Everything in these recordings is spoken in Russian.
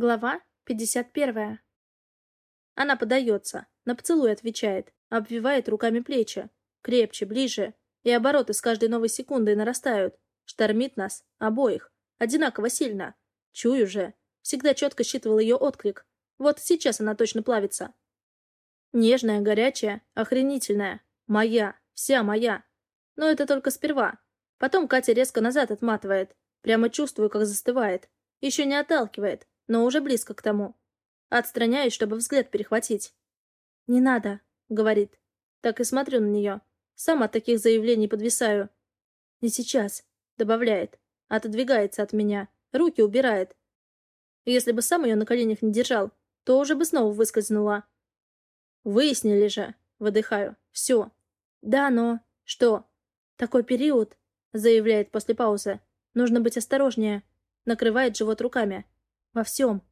Глава 51. Она подается, на поцелуй отвечает, обвивает руками плечи. Крепче, ближе. И обороты с каждой новой секундой нарастают. Штормит нас, обоих. Одинаково сильно. Чую же. Всегда четко считывал ее отклик. Вот сейчас она точно плавится. Нежная, горячая, охренительная. Моя. Вся моя. Но это только сперва. Потом Катя резко назад отматывает. Прямо чувствую, как застывает. Еще не отталкивает но уже близко к тому. Отстраняюсь, чтобы взгляд перехватить. «Не надо», — говорит. Так и смотрю на нее. Сам от таких заявлений подвисаю. «Не сейчас», — добавляет. Отодвигается от меня. Руки убирает. Если бы сам ее на коленях не держал, то уже бы снова выскользнула. «Выяснили же», — выдыхаю. «Все». «Да, но...» «Что?» «Такой период», — заявляет после паузы. «Нужно быть осторожнее». Накрывает живот руками. Во всем.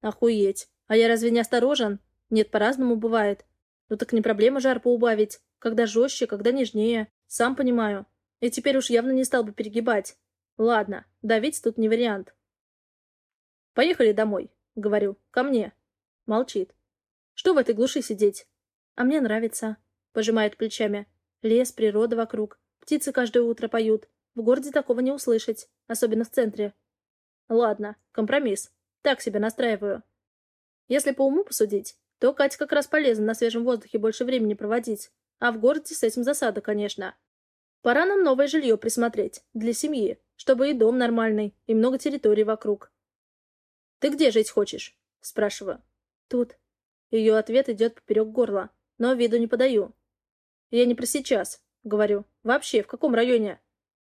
Охуеть. А я разве не осторожен? Нет, по-разному бывает. Ну так не проблема жар поубавить. Когда жестче, когда нежнее. Сам понимаю. И теперь уж явно не стал бы перегибать. Ладно, давить тут не вариант. Поехали домой, говорю. Ко мне. Молчит. Что в этой глуши сидеть? А мне нравится. Пожимает плечами. Лес, природа вокруг. Птицы каждое утро поют. В городе такого не услышать, особенно в центре. Ладно, компромисс. Так себя настраиваю. Если по уму посудить, то Кате как раз полезно на свежем воздухе больше времени проводить. А в городе с этим засада, конечно. Пора нам новое жилье присмотреть. Для семьи. Чтобы и дом нормальный, и много территорий вокруг. «Ты где жить хочешь?» Спрашиваю. «Тут». Ее ответ идет поперек горла, но виду не подаю. «Я не про сейчас», — говорю. «Вообще, в каком районе?»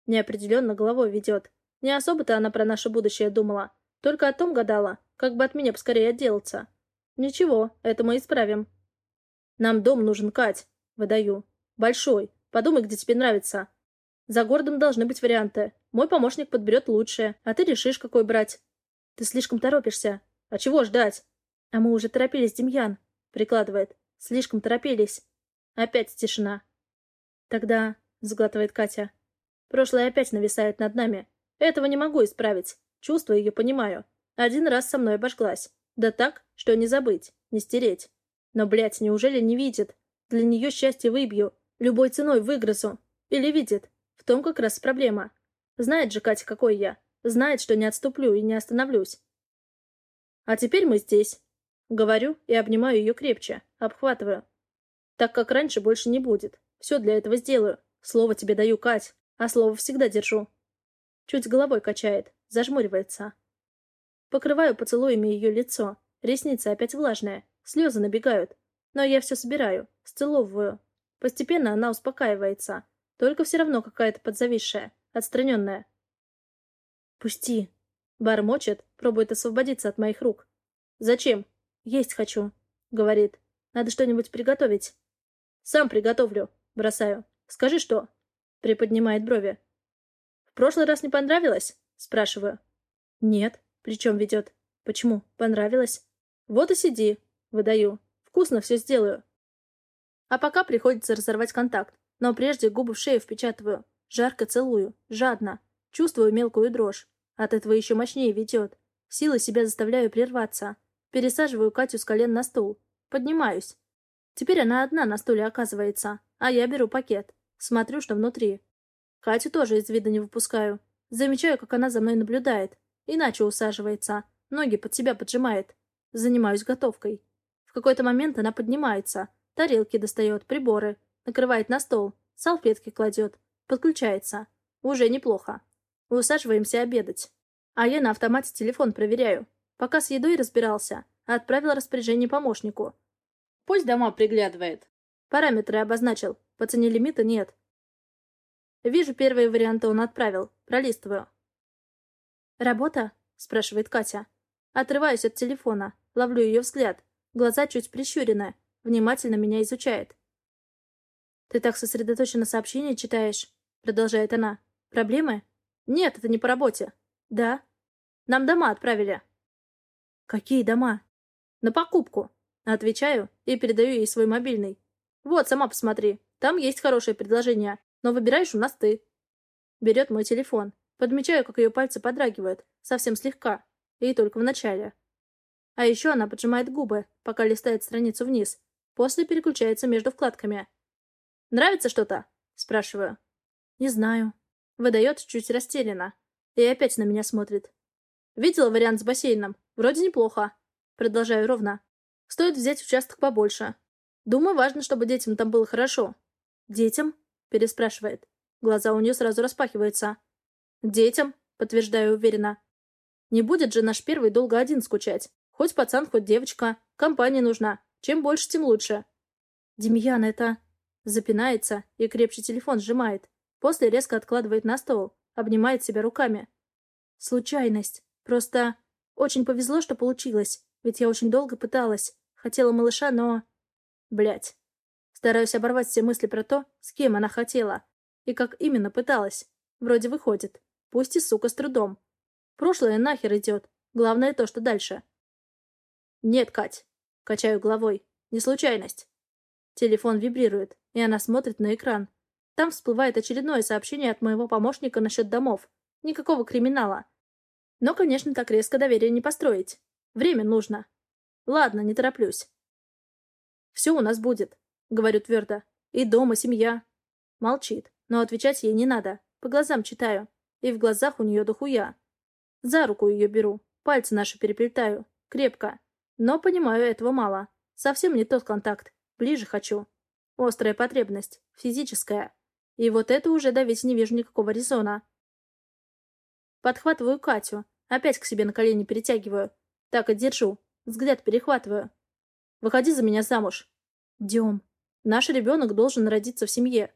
Неопределенно головой ведет. Не особо-то она про наше будущее думала. Только о том гадала, как бы от меня поскорее отделаться. Ничего, это мы исправим. Нам дом нужен, Кать. Выдаю. Большой. Подумай, где тебе нравится. За городом должны быть варианты. Мой помощник подберет лучшее, а ты решишь, какой брать. Ты слишком торопишься. А чего ждать? А мы уже торопились, Демьян. Прикладывает. Слишком торопились. Опять тишина. Тогда, сглатывает Катя. Прошлое опять нависает над нами. Этого не могу исправить. Чувства ее понимаю. Один раз со мной обожглась. Да так, что не забыть, не стереть. Но, блядь, неужели не видит? Для нее счастье выбью. Любой ценой выгрызу. Или видит? В том как раз проблема. Знает же Катя, какой я. Знает, что не отступлю и не остановлюсь. А теперь мы здесь. Говорю и обнимаю ее крепче. Обхватываю. Так как раньше больше не будет. Все для этого сделаю. Слово тебе даю, Кать. А слово всегда держу. Чуть головой качает, зажмуривается. Покрываю поцелуями ее лицо. Ресницы опять влажные, слезы набегают. Но я все собираю, сцеловываю. Постепенно она успокаивается. Только все равно какая-то подзависшая, отстраненная. «Пусти!» Бормочет, пробует освободиться от моих рук. «Зачем?» «Есть хочу», — говорит. «Надо что-нибудь приготовить». «Сам приготовлю», — бросаю. «Скажи, что?» Приподнимает брови. «В прошлый раз не понравилось?» Спрашиваю. «Нет. Причем ведет?» «Почему? Понравилось?» «Вот и сиди». Выдаю. «Вкусно все сделаю». А пока приходится разорвать контакт. Но прежде губы в шею впечатываю. Жарко целую. Жадно. Чувствую мелкую дрожь. От этого еще мощнее ведет. Силой себя заставляю прерваться. Пересаживаю Катю с колен на стул. Поднимаюсь. Теперь она одна на стуле оказывается. А я беру пакет. Смотрю, что внутри. Катю тоже из вида не выпускаю. Замечаю, как она за мной наблюдает. Иначе усаживается. Ноги под себя поджимает. Занимаюсь готовкой. В какой-то момент она поднимается. Тарелки достает, приборы. Накрывает на стол. Салфетки кладет. Подключается. Уже неплохо. Усаживаемся обедать. А я на автомате телефон проверяю. Пока с едой разбирался, отправил распоряжение помощнику. Пусть дома приглядывает. Параметры обозначил. По цене лимита нет. Вижу, первые варианты он отправил. Пролистываю. «Работа?» — спрашивает Катя. Отрываюсь от телефона. Ловлю ее взгляд. Глаза чуть прищурены. Внимательно меня изучает. «Ты так сосредоточенно сообщение читаешь?» — продолжает она. «Проблемы?» «Нет, это не по работе». «Да?» «Нам дома отправили». «Какие дома?» «На покупку». Отвечаю и передаю ей свой мобильный. «Вот, сама посмотри. Там есть хорошее предложение. Но выбираешь у нас ты. Берет мой телефон. Подмечаю, как ее пальцы подрагивают. Совсем слегка. И только в начале. А еще она поджимает губы, пока листает страницу вниз. После переключается между вкладками. «Нравится что-то?» — спрашиваю. «Не знаю». Выдает чуть растерянно. И опять на меня смотрит. «Видела вариант с бассейном? Вроде неплохо». Продолжаю ровно. «Стоит взять участок побольше. Думаю, важно, чтобы детям там было хорошо». «Детям?» — переспрашивает. Глаза у нее сразу распахиваются. «Детям?» — подтверждаю уверенно. «Не будет же наш первый долго один скучать. Хоть пацан, хоть девочка. Компания нужна. Чем больше, тем лучше». «Демьян, это...» Запинается и крепче телефон сжимает. После резко откладывает на стол. Обнимает себя руками. «Случайность. Просто... Очень повезло, что получилось. Ведь я очень долго пыталась. Хотела малыша, но... Блять. Стараюсь оборвать все мысли про то, с кем она хотела. И как именно пыталась. Вроде выходит. Пусть и, сука, с трудом. Прошлое нахер идет. Главное то, что дальше. Нет, Кать. Качаю головой. Не случайность. Телефон вибрирует, и она смотрит на экран. Там всплывает очередное сообщение от моего помощника насчет домов. Никакого криминала. Но, конечно, так резко доверие не построить. Время нужно. Ладно, не тороплюсь. Все у нас будет, говорю твердо. И дома, семья. Молчит, но отвечать ей не надо. По глазам читаю. И в глазах у нее дохуя. За руку ее беру. Пальцы наши переплетаю. Крепко. Но понимаю, этого мало. Совсем не тот контакт. Ближе хочу. Острая потребность. Физическая. И вот это уже давить не вижу никакого резона. Подхватываю Катю. Опять к себе на колени перетягиваю. Так и держу. Взгляд перехватываю. Выходи за меня замуж. Дем. Наш ребенок должен родиться в семье.